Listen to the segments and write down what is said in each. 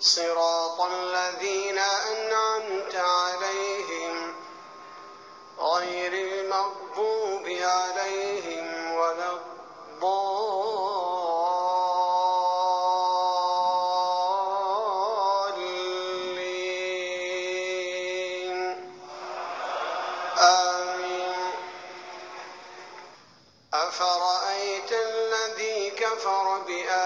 صراط الذين أنعمت عليهم غير المغضوب عليهم ولا الضالين. آمين. أفرأيت الذي كفر بآياتنا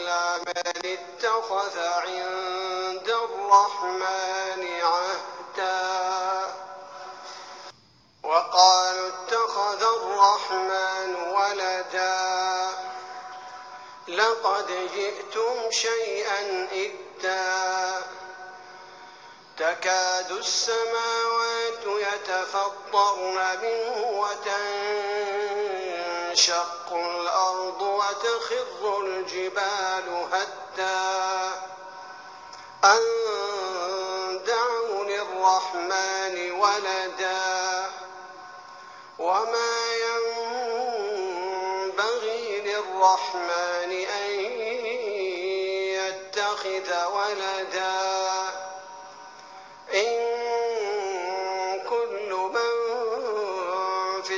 من اتخذ عند الرحمن عهدا. وقالوا اتخذ الرحمن ولدا. لقد جئتم شيئا إدا. تكاد السماوات يتفطرن منه وتنشق الأرض وتخر الجبال هدا أن دعوا للرحمن ولدا وما ينبغي للرحمن أن يتخذ ولدا إن كل من في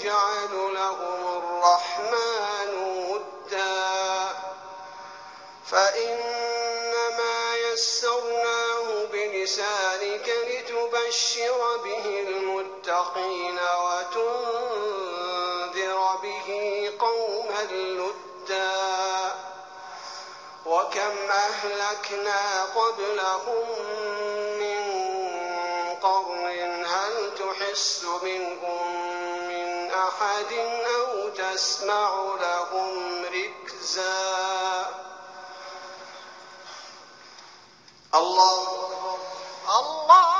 سيجعل لهم الرحمن ودا. فإنما يسرناه بلسانك لتبشر به المتقين وتنذر به قوما لدا. وكم أهلكنا قبلهم من قرن هل تحس منهم من أحد أو تسمع لهم ركزا. الله الله